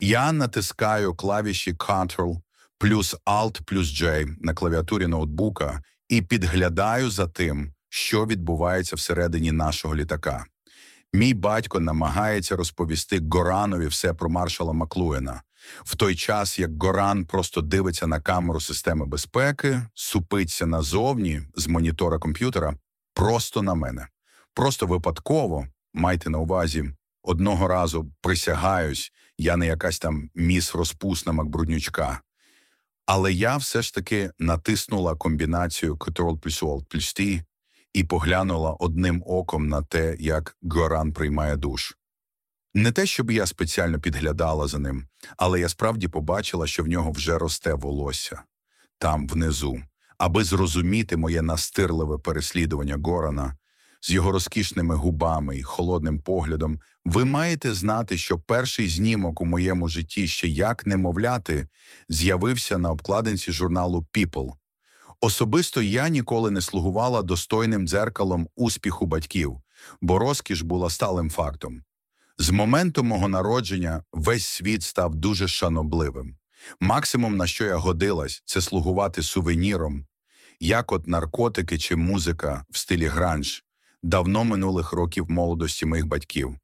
Я натискаю клавіші Ctrl плюс Alt плюс J на клавіатурі ноутбука і підглядаю за тим, що відбувається всередині нашого літака. Мій батько намагається розповісти Горанові все про маршала Маклуена, в той час як Горан просто дивиться на камеру системи безпеки, супиться назовні з монітора комп'ютера, просто на мене. Просто випадково, майте на увазі, одного разу присягаюсь, я не якась там міс розпусна Макбруднючка. Але я все ж таки натиснула комбінацію Ctrl плюс Alt плюс T і поглянула одним оком на те, як Горан приймає душ. Не те, щоб я спеціально підглядала за ним, але я справді побачила, що в нього вже росте волосся там внизу, аби зрозуміти моє настирливе переслідування Горана з його розкішними губами і холодним поглядом. Ви маєте знати, що перший знімок у моєму житті ще як немовляти з'явився на обкладинці журналу People. Особисто я ніколи не слугувала достойним дзеркалом успіху батьків, бо розкіш була сталим фактом. З моменту мого народження весь світ став дуже шанобливим. Максимум, на що я годилась, це слугувати сувеніром, як от наркотики чи музика в стилі гранж, давно минулих років молодості моїх батьків.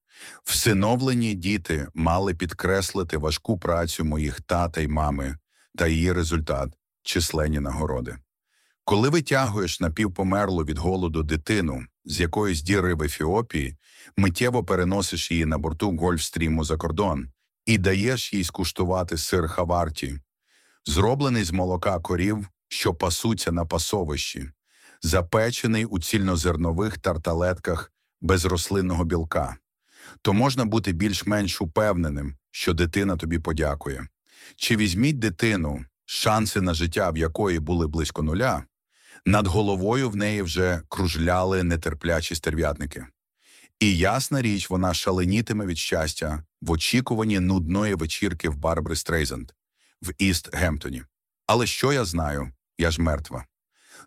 Всиновлені діти мали підкреслити важку працю моїх тата й мами та її результат численні нагороди. Коли витягуєш напівпомерлу від голоду дитину з якоїсь діри в Ефіопії, миттєво переносиш її на борту Гольфстріму за кордон і даєш їй скуштувати сир хаварті, зроблений з молока корів, що пасуться на пасовищі, запечений у цільнозернових тарталетках без рослинного білка, то можна бути більш-менш упевненим, що дитина тобі подякує. Чи візьміть дитину, шанси на життя в якої були близько нуля, над головою в неї вже кружляли нетерплячі стерв'ятники. І ясна річ, вона шаленітиме від щастя в очікуванні нудної вечірки в Барбри Стрейзенд в Іст Гемптоні. Але що я знаю? Я ж мертва.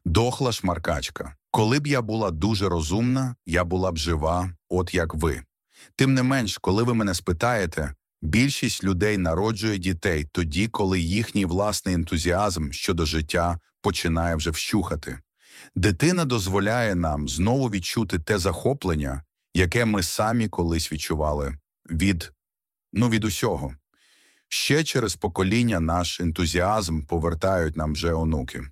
Дохла шмаркачка. Коли б я була дуже розумна, я була б жива, от як ви. Тим не менш, коли ви мене спитаєте, більшість людей народжує дітей тоді, коли їхній власний ентузіазм щодо життя починає вже вщухати. Дитина дозволяє нам знову відчути те захоплення, яке ми самі колись відчували від ну, від усього. Ще через покоління наш ентузіазм повертають нам вже онуки.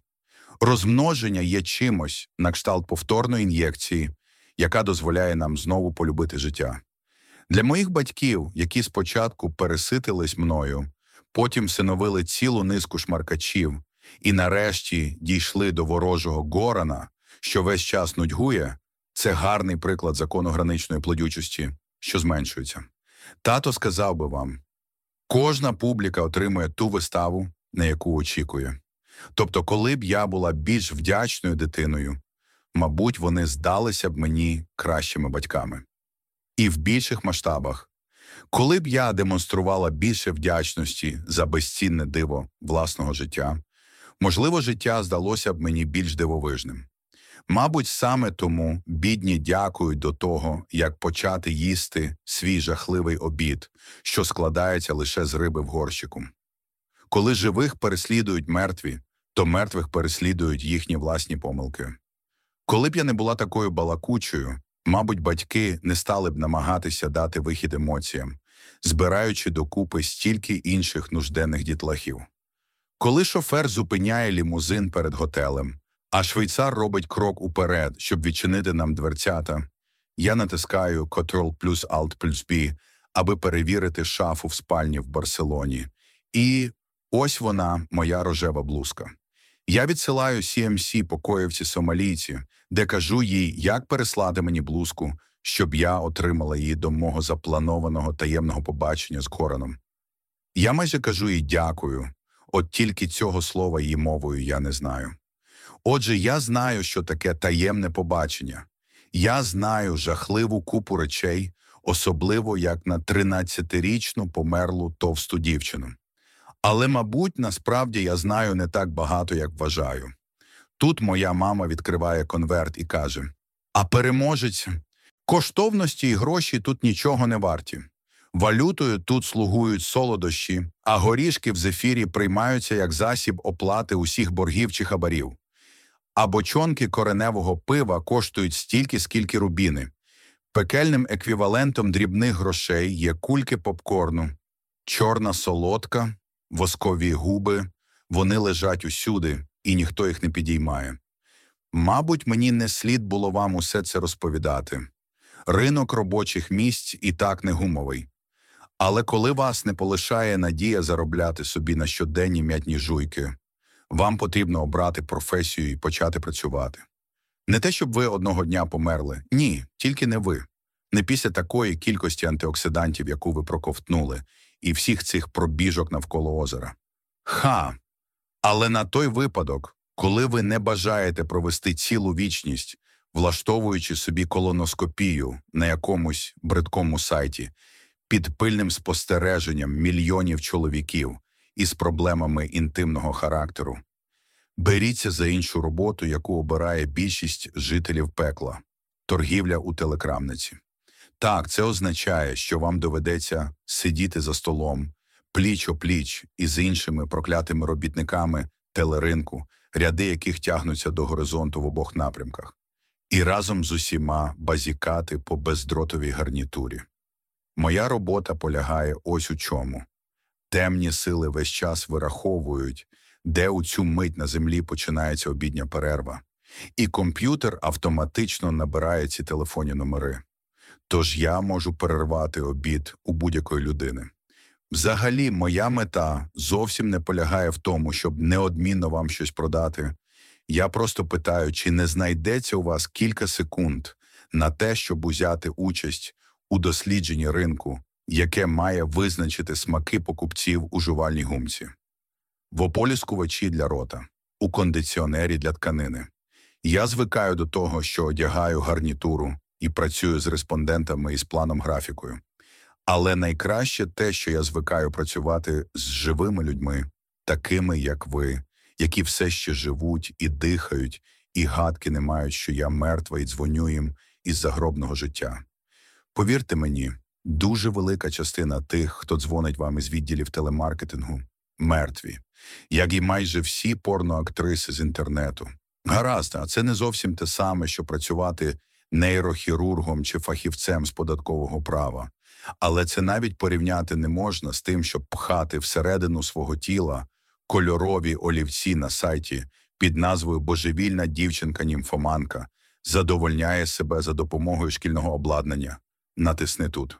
Розмноження є чимось на кшталт повторної ін'єкції, яка дозволяє нам знову полюбити життя. Для моїх батьків, які спочатку переситились мною, потім всиновили цілу низку шмаркачів і нарешті дійшли до ворожого Горана, що весь час нудьгує, це гарний приклад закону граничної плодючості, що зменшується. Тато сказав би вам: кожна публіка отримує ту виставу, на яку очікує. Тобто, коли б я була більш вдячною дитиною, мабуть, вони здалися б мені кращими батьками. І в більших масштабах, коли б я демонструвала більше вдячності за безцінне диво власного життя, можливо, життя здалося б мені більш дивовижним. Мабуть, саме тому бідні дякують до того, як почати їсти свій жахливий обід, що складається лише з риби в горщику. Коли живих переслідують мертві, то мертвих переслідують їхні власні помилки. Коли б я не була такою балакучою, мабуть, батьки не стали б намагатися дати вихід емоціям, збираючи докупи стільки інших нужденних дітлахів. Коли шофер зупиняє лімузин перед готелем, а швейцар робить крок уперед, щоб відчинити нам дверцята, я натискаю Ctrl плюс Alt плюс B, аби перевірити шафу в спальні в Барселоні. І ось вона, моя рожева блузка. Я відсилаю CMC покоївці сомалійці, де кажу їй, як переслати мені блузку, щоб я отримала її до мого запланованого таємного побачення з Кораном. Я майже кажу їй дякую, от тільки цього слова її мовою я не знаю. Отже, я знаю, що таке таємне побачення. Я знаю жахливу купу речей, особливо як на 13-річну померлу товсту дівчину. Але, мабуть, насправді я знаю не так багато, як вважаю. Тут моя мама відкриває конверт і каже: А переможець, коштовності і гроші тут нічого не варті. Валютою тут слугують солодощі, а горішки в зефірі приймаються як засіб оплати усіх боргів чи хабарів. А бочонки кореневого пива коштують стільки, скільки рубіни. Пекельним еквівалентом дрібних грошей є кульки попкорну, чорна солодка, воскові губи, вони лежать усюди, і ніхто їх не підіймає. Мабуть, мені не слід було вам усе це розповідати. Ринок робочих місць і так не гумовий. Але коли вас не полишає надія заробляти собі на щоденні м'ятні жуйки, вам потрібно обрати професію і почати працювати. Не те, щоб ви одного дня померли, ні, тільки не ви, не після такої кількості антиоксидантів, яку ви проковтнули, і всіх цих пробіжок навколо озера. Ха! Але на той випадок, коли ви не бажаєте провести цілу вічність, влаштовуючи собі колоноскопію на якомусь бридкому сайті, під пильним спостереженням мільйонів чоловіків із проблемами інтимного характеру, беріться за іншу роботу, яку обирає більшість жителів пекла торгівля у телекрамниці. Так, це означає, що вам доведеться сидіти за столом, пліч о пліч із іншими проклятими робітниками телеринку, ряди яких тягнуться до горизонту в обох напрямках, і разом з усіма базікати по бездротовій гарнітурі. Моя робота полягає ось у чому. Темні сили весь час вираховують, де у цю мить на землі починається обідня перерва, і комп'ютер автоматично набирає ці телефонні номери. Тож я можу перервати обід у будь-якої людини. Взагалі, моя мета зовсім не полягає в тому, щоб неодмінно вам щось продати. Я просто питаю, чи не знайдеться у вас кілька секунд на те, щоб узяти участь у дослідженні ринку, яке має визначити смаки покупців у жувальній гумці, в ополіскувачі для рота, у кондиціонері для тканини. Я звикаю до того, що одягаю гарнітуру і працюю з респондентами із планом графікою. Але найкраще те, що я звикаю працювати з живими людьми, такими, як ви, які все ще живуть і дихають, і гадки не мають, що я мертва і дзвоню їм із загробного життя. Повірте мені, дуже велика частина тих, хто дзвонить вам із відділів телемаркетингу, мертві, як і майже всі порноактриси з інтернету. Гаразд, а це не зовсім те саме, що працювати нейрохірургом чи фахівцем з податкового права. Але це навіть порівняти не можна з тим, щоб пхати всередину свого тіла кольорові олівці на сайті під назвою Божевільна дівчинка-німфоманка задовольняє себе за допомогою шкільного обладнання. Натисни тут.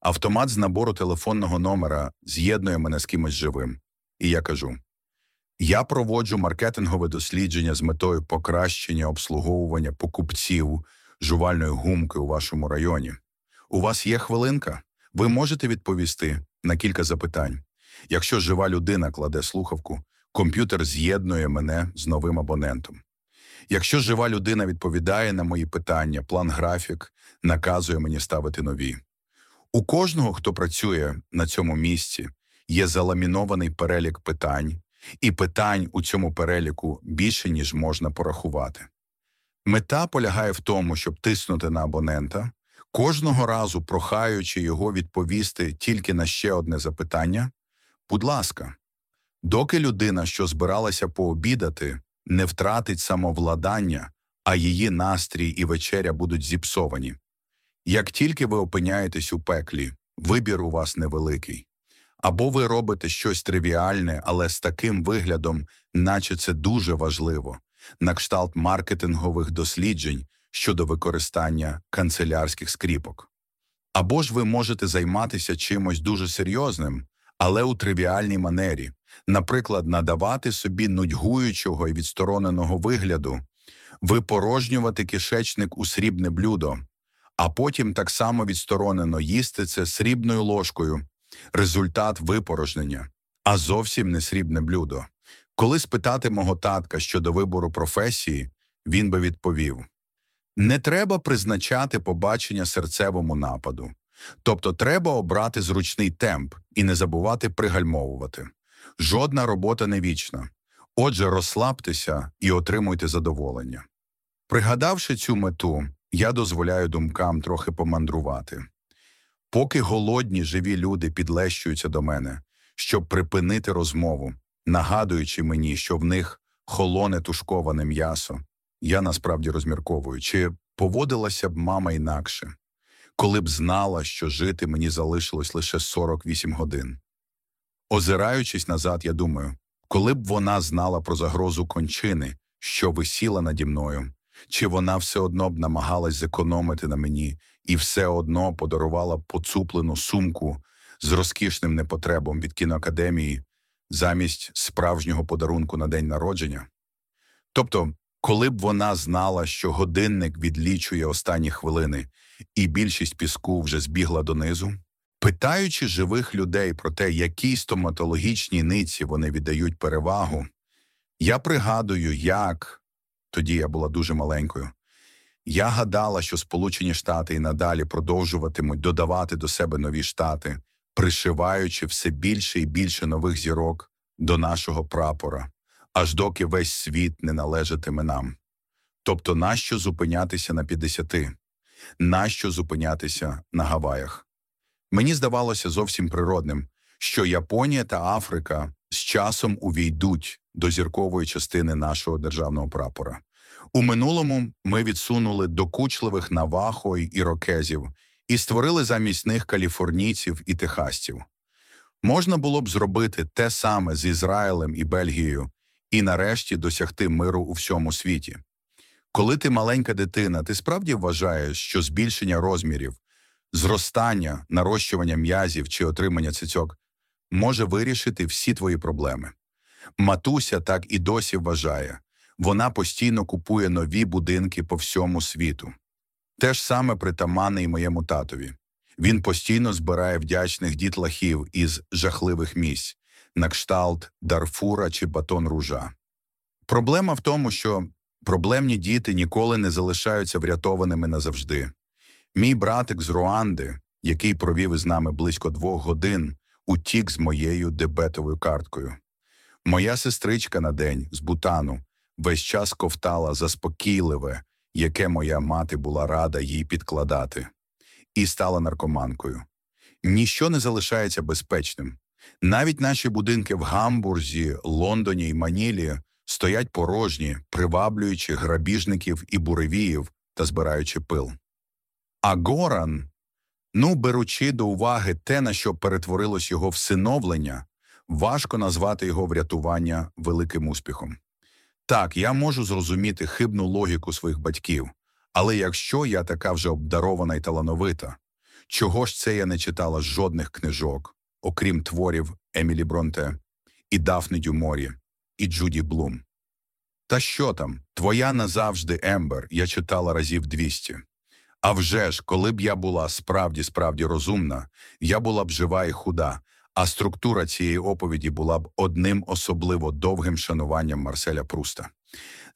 Автомат з набору телефонного номера з'єднує мене з кимось живим. І я кажу: я проводжу маркетингове дослідження з метою покращення обслуговування покупців жувальної гумки у вашому районі. У вас є хвилинка? Ви можете відповісти на кілька запитань. Якщо жива людина кладе слухавку, комп'ютер з'єднує мене з новим абонентом. Якщо жива людина відповідає на мої питання, план графік наказує мені ставити нові. У кожного, хто працює на цьому місці, є заламінований перелік питань, і питань у цьому переліку більше, ніж можна порахувати. Мета полягає в тому, щоб тиснути на абонента, кожного разу прохаючи його відповісти тільки на ще одне запитання. Будь ласка, доки людина, що збиралася пообідати, не втратить самовладання, а її настрій і вечеря будуть зіпсовані. Як тільки ви опиняєтесь у пеклі, вибір у вас невеликий. Або ви робите щось тривіальне, але з таким виглядом, наче це дуже важливо, на кшталт маркетингових досліджень щодо використання канцелярських скріпок. Або ж ви можете займатися чимось дуже серйозним, але у тривіальній манері, наприклад, надавати собі нудьгуючого і відстороненого вигляду, випорожнювати кишечник у срібне блюдо, а потім так само відсторонено їсти це срібною ложкою, результат випорожнення, а зовсім не срібне блюдо. Коли спитати мого татка щодо вибору професії, він би відповів: не треба призначати побачення серцевому нападу, тобто треба обрати зручний темп і не забувати пригальмовувати. Жодна робота не вічна. Отже, розслабтеся і отримуйте задоволення. Пригадавши цю мету, я дозволяю думкам трохи помандрувати. Поки голодні живі люди підлещуються до мене, щоб припинити розмову, нагадуючи мені, що в них холоне тушковане м'ясо, я насправді розмірковую, чи поводилася б мама інакше, коли б знала, що жити мені залишилось лише 48 годин. Озираючись назад, я думаю, коли б вона знала про загрозу кончини, що висіла наді мною, чи вона все одно б намагалась зекономити на мені і все одно подарувала поцуплену сумку з розкішним непотребом від кіноакадемії замість справжнього подарунку на день народження? Тобто, коли б вона знала, що годинник відлічує останні хвилини, і більшість піску вже збігла донизу, питаючи живих людей про те, якій стоматологічній ниці вони віддають перевагу, я пригадую, як тоді я була дуже маленькою. Я гадала, що Сполучені Штати і надалі продовжуватимуть додавати до себе нові штати, пришиваючи все більше і більше нових зірок до нашого прапора, аж доки весь світ не належатиме нам. Тобто, нащо зупинятися на 50? Нащо зупинятися на Гаваях? Мені здавалося зовсім природним, що Японія та Африка з часом увійдуть до зіркової частини нашого державного прапора. У минулому ми відсунули докучливих навахо й ірокезів і створили замість них каліфорнійців і техасців. Можна було б зробити те саме з Ізраїлем і Бельгією і нарешті досягти миру у всьому світі. Коли ти маленька дитина, ти справді вважаєш, що збільшення розмірів, зростання, нарощування м'язів чи отримання цицьок може вирішити всі твої проблеми. Матуся так і досі вважає вона постійно купує нові будинки по всьому світу. Те ж саме притаманне й моєму татові. Він постійно збирає вдячних дітлахів із жахливих місць на кшталт Дарфура чи батон ружа. Проблема в тому, що проблемні діти ніколи не залишаються врятованими назавжди. Мій братик з Руанди, який провів із нами близько двох годин, утік з моєю дебетовою карткою. Моя сестричка на день з Бутану весь час ковтала заспокійливе, яке моя мати була рада їй підкладати, і стала наркоманкою. Ніщо не залишається безпечним. Навіть наші будинки в Гамбурзі, Лондоні і Манілі стоять порожні, приваблюючи грабіжників і буревіїв та збираючи пил. А Горан, ну беручи до уваги те, на що перетворилось його всиновлення, важко назвати його врятування великим успіхом. Так, я можу зрозуміти хибну логіку своїх батьків, але якщо я така вже обдарована і талановита, чого ж це я не читала жодних книжок, окрім творів Емілі Бронте, і Дафни Дюморі, і Джуді Блум? Та що там, твоя назавжди Ембер, я читала разів двісті. А вже ж, коли б я була справді справді розумна, я була б жива і худа, а структура цієї оповіді була б одним особливо довгим шануванням Марселя Пруста.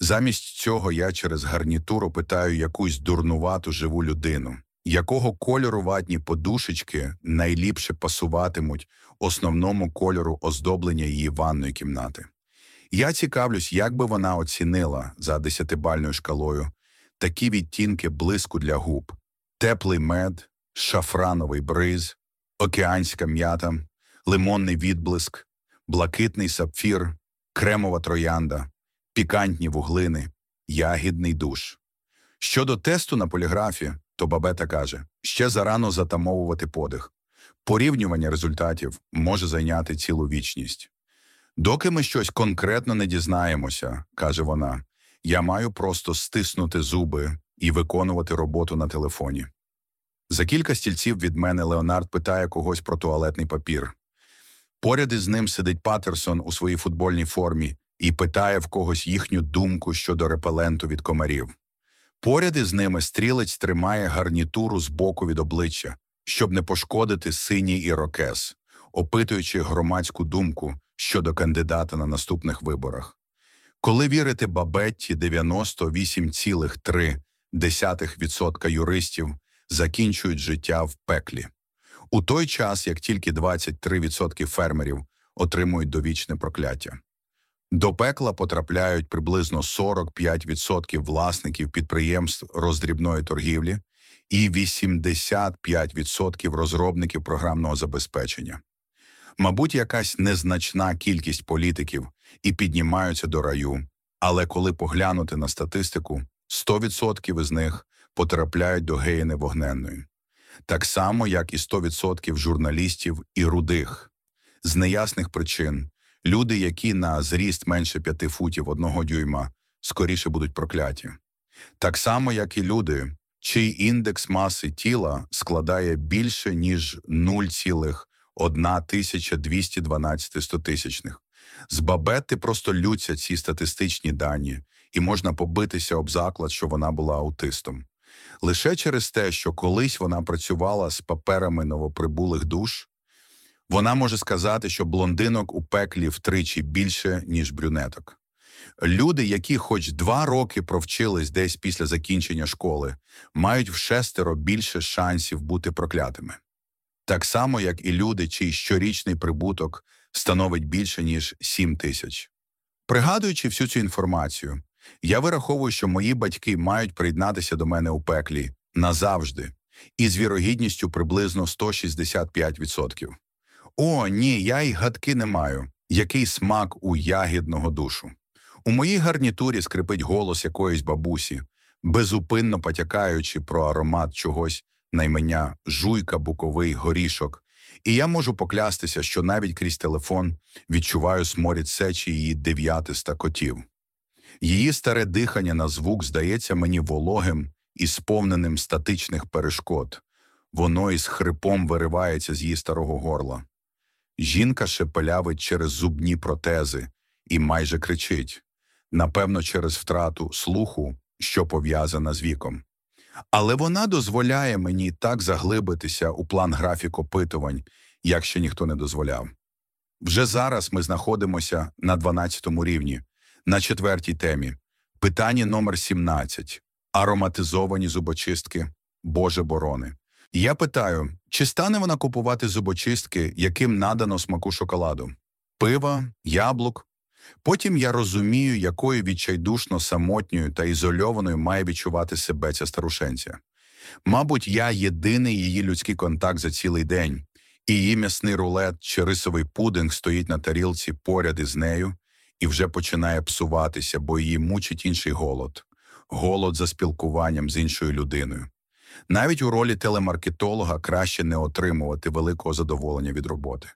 Замість цього я через гарнітуру питаю якусь дурнувату живу людину, якого кольору ватні подушечки найліпше пасуватимуть основному кольору оздоблення її ванної кімнати. Я цікавлюсь, як би вона оцінила за десятибальною шкалою такі відтінки блиску для губ, теплий мед, шафрановий бриз, океанська м'ята, лимонний відблиск, блакитний сапфір, кремова троянда, пікантні вуглини, ягідний душ. Щодо тесту на поліграфі, то бабета каже, ще зарано затамовувати подих. Порівнювання результатів може зайняти цілу вічність. Доки ми щось конкретно не дізнаємося, каже вона, я маю просто стиснути зуби і виконувати роботу на телефоні. За кілька стільців від мене Леонард питає когось про туалетний папір. Поряд із ним сидить Патерсон у своїй футбольній формі і питає в когось їхню думку щодо репеленту від комарів. Поряд із ними стрілець тримає гарнітуру з боку від обличчя, щоб не пошкодити синій ірокез, опитуючи громадську думку щодо кандидата на наступних виборах. Коли вірити Бабетті, 98,3% юристів закінчують життя в пеклі. У той час, як тільки 23% фермерів отримують довічне прокляття. До пекла потрапляють приблизно 45% власників підприємств роздрібної торгівлі і 85% розробників програмного забезпечення. Мабуть, якась незначна кількість політиків і піднімаються до раю, але коли поглянути на статистику, 100% із них потрапляють до геїни вогненної, так само, як і 100% журналістів і рудих. З неясних причин люди, які на зріст менше 5 футів одного дюйма, скоріше будуть прокляті. Так само, як і люди, чий індекс маси тіла складає більше, ніж 0,1212 стотисячних. З бабети просто лються ці статистичні дані, і можна побитися об заклад, що вона була аутистом. Лише через те, що колись вона працювала з паперами новоприбулих душ, вона може сказати, що блондинок у пеклі втричі більше, ніж брюнеток. Люди, які хоч два роки провчились десь після закінчення школи, мають в шестеро більше шансів бути проклятими. Так само, як і люди, чий щорічний прибуток становить більше, ніж 7 тисяч. Пригадуючи всю цю інформацію, я вираховую, що мої батьки мають приєднатися до мене у пеклі назавжди, і з вірогідністю приблизно 165%. О, ні, я й гадки не маю. Який смак у ягідного душу. У моїй гарнітурі скрипить голос якоїсь бабусі, безупинно потякаючи про аромат чогось наймення жуйка, буковий, горішок, і я можу поклястися, що навіть крізь телефон відчуваю сморід сечі її дев'ятиста котів. Її старе дихання на звук здається мені вологим і сповненим статичних перешкод. Воно із хрипом виривається з її старого горла. Жінка шепелявить через зубні протези і майже кричить напевно, через втрату слуху, що пов'язана з віком. Але вона дозволяє мені так заглибитися у план графік опитувань, як ще ніхто не дозволяв. Вже зараз ми знаходимося на 12-му рівні, на четвертій темі. Питання номер 17 ароматизовані зубочистки, Боже борони. Я питаю, чи стане вона купувати зубочистки, яким надано смаку шоколаду, пива, яблук, Потім я розумію, якою відчайдушно самотньою та ізольованою має відчувати себе ця старушенця. Мабуть, я єдиний її людський контакт за цілий день, її м'ясний рулет чи рисовий пудинг стоїть на тарілці поряд із нею і вже починає псуватися, бо її мучить інший голод голод за спілкуванням з іншою людиною. Навіть у ролі телемаркетолога краще не отримувати великого задоволення від роботи.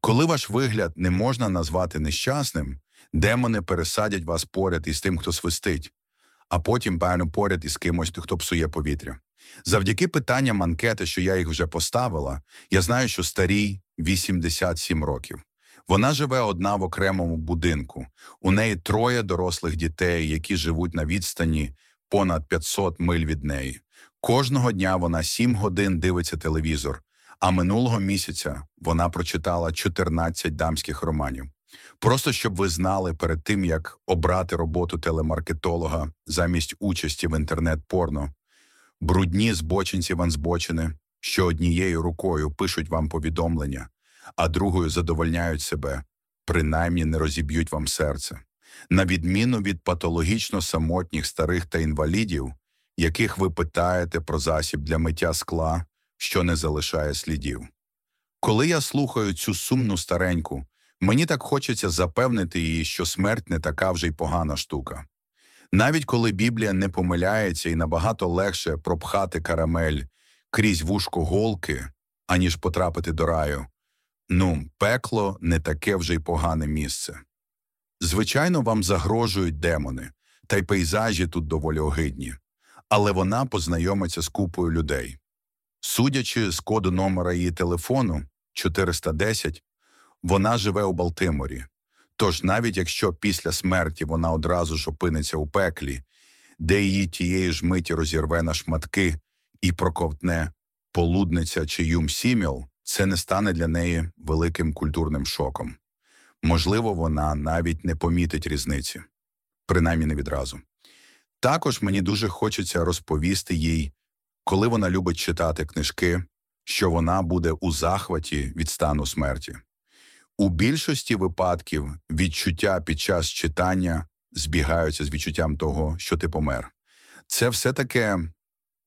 Коли ваш вигляд не можна назвати нещасним, демони пересадять вас поряд із тим, хто свистить, а потім, певно, поряд із кимось, хто псує повітря. Завдяки питанням анкети, що я їх вже поставила, я знаю, що старій 87 років. Вона живе одна в окремому будинку. У неї троє дорослих дітей, які живуть на відстані понад 500 миль від неї. Кожного дня вона 7 годин дивиться телевізор, а минулого місяця вона прочитала 14 дамських романів. Просто щоб ви знали перед тим, як обрати роботу телемаркетолога замість участі в інтернет-порно, брудні збочинці ванзбочини, що однією рукою пишуть вам повідомлення, а другою задовольняють себе, принаймні не розіб'ють вам серце. На відміну від патологічно самотніх старих та інвалідів, яких ви питаєте про засіб для миття скла що не залишає слідів. Коли я слухаю цю сумну стареньку, мені так хочеться запевнити її, що смерть не така вже й погана штука. Навіть коли Біблія не помиляється і набагато легше пропхати карамель крізь вушко голки, аніж потрапити до раю, ну, пекло не таке вже й погане місце. Звичайно, вам загрожують демони, та й пейзажі тут доволі огидні, але вона познайомиться з купою людей. Судячи з коду номера її телефону 410, вона живе у Балтиморі. Тож, навіть якщо після смерті вона одразу ж опиниться у пеклі, де її тієї ж миті розірве на шматки і проковтне полудниця чи юм сіміл, це не стане для неї великим культурним шоком. Можливо, вона навіть не помітить різниці, принаймні не відразу. Також мені дуже хочеться розповісти їй коли вона любить читати книжки, що вона буде у захваті від стану смерті. У більшості випадків відчуття під час читання збігаються з відчуттям того, що ти помер. Це все таке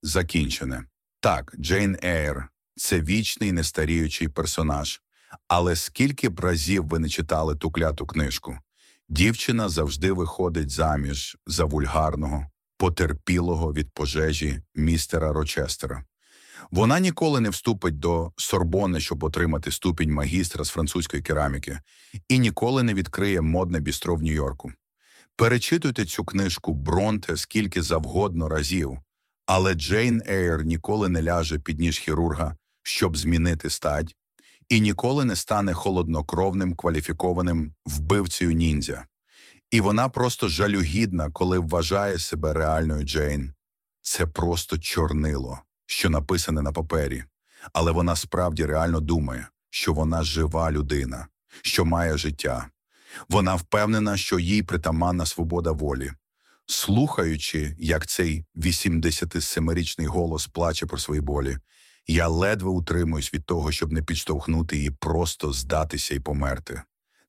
закінчене. Так, Джейн Ейр – це вічний нестаріючий персонаж. Але скільки б разів ви не читали ту кляту книжку? Дівчина завжди виходить заміж за вульгарного, потерпілого від пожежі містера Рочестера. Вона ніколи не вступить до Сорбони, щоб отримати ступінь магістра з французької кераміки, і ніколи не відкриє модне бістро в Нью-Йорку. Перечитуйте цю книжку Бронте скільки завгодно разів, але Джейн Ейр ніколи не ляже під ніж хірурга, щоб змінити стать, і ніколи не стане холоднокровним кваліфікованим вбивцею ніндзя. І вона просто жалюгідна, коли вважає себе реальною Джейн. Це просто чорнило, що написане на папері, але вона справді реально думає, що вона жива людина, що має життя. Вона впевнена, що їй притаманна свобода волі. Слухаючи, як цей 87-річний голос плаче про свої болі, я ледве утримуюсь від того, щоб не підштовхнути її просто здатися і померти,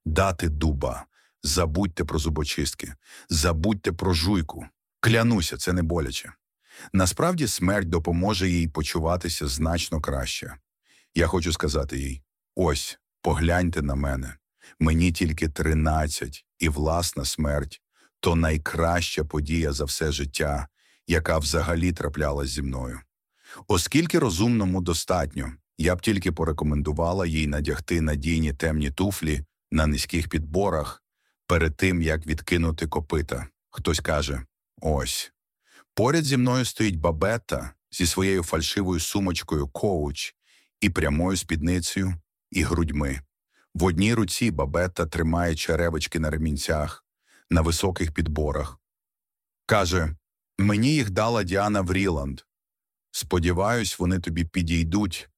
дати дуба, забудьте про зубочистки, забудьте про жуйку. Клянуся, це не боляче. Насправді смерть допоможе їй почуватися значно краще. Я хочу сказати їй: ось, погляньте на мене. Мені тільки тринадцять, і власна смерть то найкраща подія за все життя, яка взагалі траплялась зі мною. Оскільки розумному достатньо, я б тільки порекомендувала їй надягти надійні темні туфлі на низьких підборах перед тим, як відкинути копита. Хтось каже: ось. Поряд зі мною стоїть бабета зі своєю фальшивою сумочкою коуч і прямою спідницею і грудьми. В одній руці бабета тримає черевички на ремінцях, на високих підборах. Каже: Мені їх дала Діана Вріланд. Сподіваюсь, вони тобі підійдуть,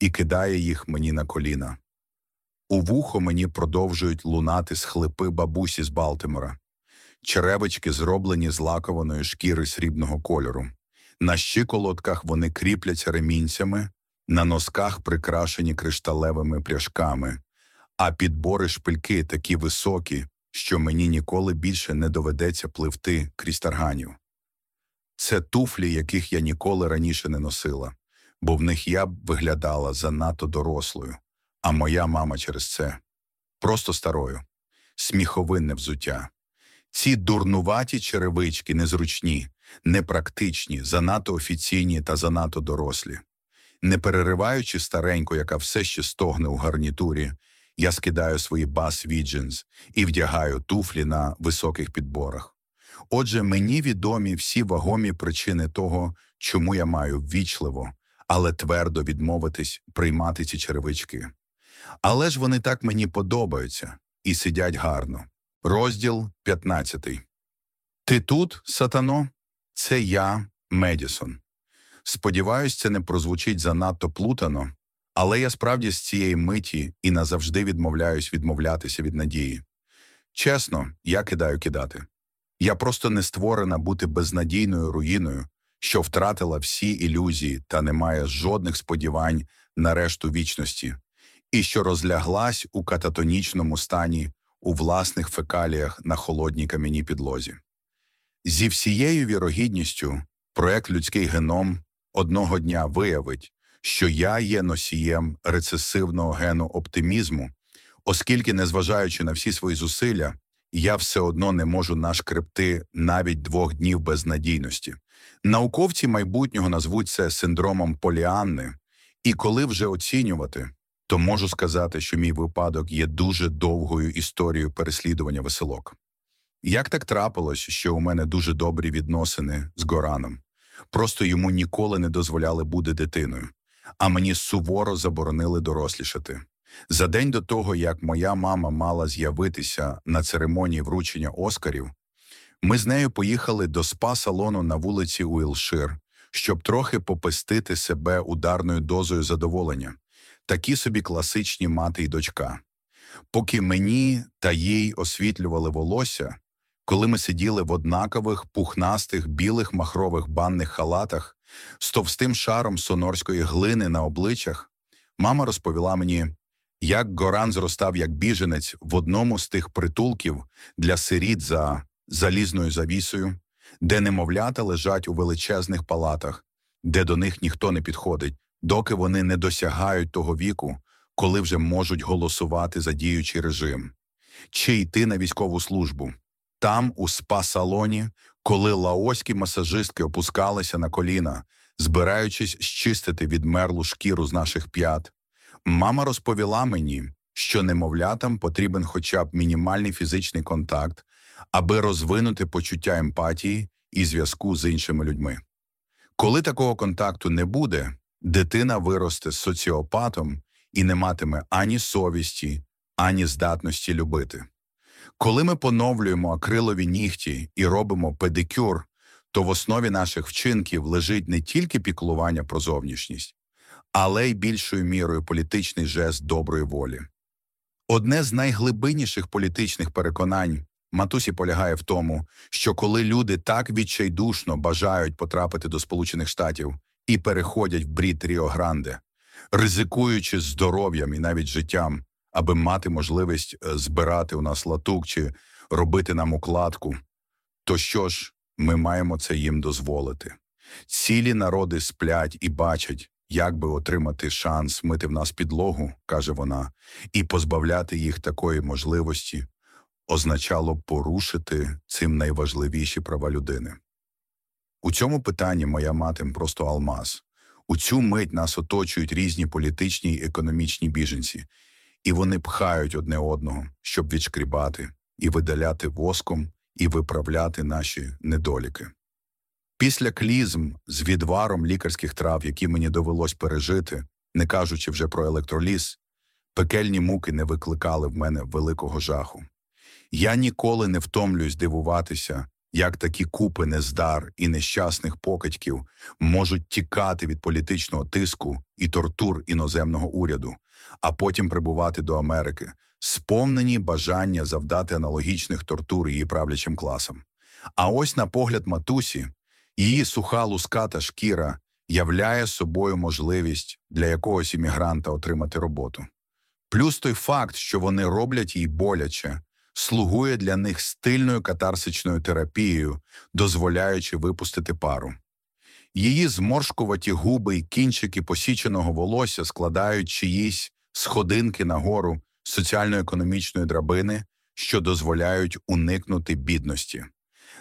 і кидає їх мені на коліна. У вухо мені продовжують лунати схлипи бабусі з Балтимора, черевички зроблені з лакованої шкіри срібного кольору. На щиколотках вони кріпляться ремінцями, на носках прикрашені кришталевими пляшками, а підбори шпильки такі високі, що мені ніколи більше не доведеться пливти крізь тарганів. Це туфлі, яких я ніколи раніше не носила, бо в них я б виглядала занадто дорослою, а моя мама через це просто старою, сміховинне взуття. Ці дурнуваті черевички незручні, непрактичні, занадто офіційні та занадто дорослі. Не перериваючи стареньку, яка все ще стогне у гарнітурі, я скидаю свої бас віджинс і вдягаю туфлі на високих підборах. Отже, мені відомі всі вагомі причини того, чому я маю ввічливо, але твердо відмовитись приймати ці черевички. Але ж вони так мені подобаються і сидять гарно. Розділ 15. Ти тут, сатано? Це я, Медісон. Сподіваюсь, це не прозвучить занадто плутано, але я справді з цієї миті і назавжди відмовляюсь відмовлятися від надії. Чесно, я кидаю кидати. Я просто не створена бути безнадійною руїною, що втратила всі ілюзії та не має жодних сподівань на решту вічності, і що розляглась у кататонічному стані у власних фекаліях на холодній кам'яній підлозі. Зі всією вірогідністю проект людський геном одного дня виявить, що я є носієм рецесивного гену оптимізму, оскільки, незважаючи на всі свої зусилля, я все одно не можу нашкребти навіть двох днів безнадійності. Науковці майбутнього назвуть це синдромом Поліанни, і коли вже оцінювати, то можу сказати, що мій випадок є дуже довгою історією переслідування веселок. Як так трапилось, що у мене дуже добрі відносини з Гораном, просто йому ніколи не дозволяли бути дитиною, а мені суворо заборонили дорослішати. За день до того, як моя мама мала з'явитися на церемонії вручення Оскарів, ми з нею поїхали до спа-салону на вулиці Уілшир, щоб трохи попестити себе ударною дозою задоволення, такі собі класичні мати й дочка. Поки мені та їй освітлювали волосся, коли ми сиділи в однакових пухнастих білих махрових банних халатах з товстим шаром сонорської глини на обличчях, мама розповіла мені, як Горан зростав як біженець в одному з тих притулків для сиріт за залізною завісою, де немовлята лежать у величезних палатах, де до них ніхто не підходить, доки вони не досягають того віку, коли вже можуть голосувати за діючий режим, чи йти на військову службу. Там, у спа-салоні, коли лаоські масажистки опускалися на коліна, збираючись щистити відмерлу шкіру з наших п'ят, мама розповіла мені, що немовлятам потрібен хоча б мінімальний фізичний контакт, аби розвинути почуття емпатії і зв'язку з іншими людьми. Коли такого контакту не буде, дитина виросте соціопатом і не матиме ані совісті, ані здатності любити. Коли ми поновлюємо акрилові нігті і робимо педикюр, то в основі наших вчинків лежить не тільки піклування про зовнішність, але й більшою мірою політичний жест доброї волі. Одне з найглибинніших політичних переконань матусі полягає в тому, що коли люди так відчайдушно бажають потрапити до Сполучених Штатів і переходять в брід Ріо Гранде, ризикуючи здоров'ям і навіть життям, аби мати можливість е, збирати у нас латук чи робити нам укладку, то що ж ми маємо це їм дозволити? Цілі народи сплять і бачать, як би отримати шанс мити в нас підлогу, каже вона, і позбавляти їх такої можливості означало порушити цим найважливіші права людини. У цьому питанні моя мати просто алмаз. У цю мить нас оточують різні політичні й економічні біженці, і вони пхають одне одного, щоб відшкрібати і видаляти воском і виправляти наші недоліки. Після клізм з відваром лікарських трав, які мені довелось пережити, не кажучи вже про електроліз, пекельні муки не викликали в мене великого жаху. Я ніколи не втомлююсь дивуватися, як такі купи нездар і нещасних покидьків можуть тікати від політичного тиску і тортур іноземного уряду, а потім прибувати до Америки, сповнені бажання завдати аналогічних тортур її правлячим класам. А ось на погляд матусі, її суха луската шкіра являє собою можливість для якогось іммігранта отримати роботу. Плюс той факт, що вони роблять їй боляче, слугує для них стильною катарсичною терапією, дозволяючи випустити пару. Її зморшкуваті губи й кінчики посіченого волосся складають чиїсь сходинки нагору соціально-економічної драбини, що дозволяють уникнути бідності.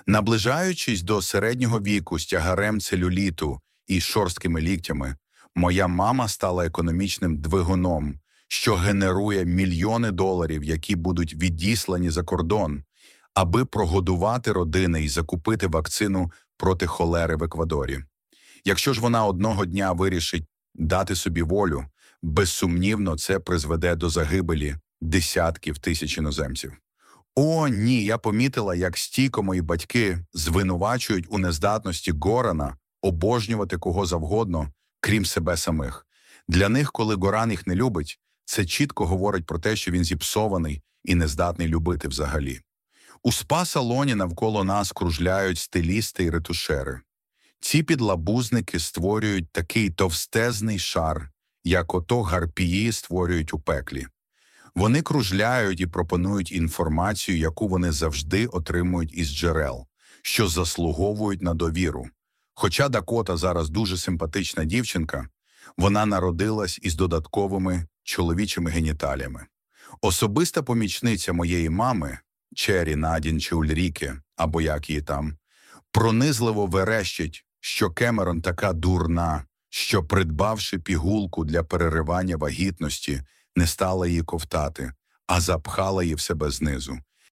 Наближаючись до середнього віку з тягарем целюліту і шорсткими ліктями, моя мама стала економічним двигуном, що генерує мільйони доларів, які будуть відіслані за кордон, аби прогодувати родини і закупити вакцину проти холери в Еквадорі. Якщо ж вона одного дня вирішить дати собі волю, безсумнівно це призведе до загибелі десятків тисяч іноземців. О, ні, я помітила, як стійко мої батьки звинувачують у нездатності Горана обожнювати кого завгодно, крім себе самих. Для них, коли Горан їх не любить, це чітко говорить про те, що він зіпсований і нездатний любити взагалі. У спа-салоні навколо нас кружляють стилісти і ретушери. Ці підлабузники створюють такий товстезний шар, як ото гарпії створюють у пеклі. Вони кружляють і пропонують інформацію, яку вони завжди отримують із джерел, що заслуговують на довіру. Хоча Дакота зараз дуже симпатична дівчинка, вона народилась із додатковими чоловічими геніталіями. Особиста помічниця моєї мами, Чері Надін чи Ульріке, або як її там, пронизливо верещить, що Кемерон така дурна, що, придбавши пігулку для переривання вагітності, не стала її ковтати, а запхала її в себе знизу.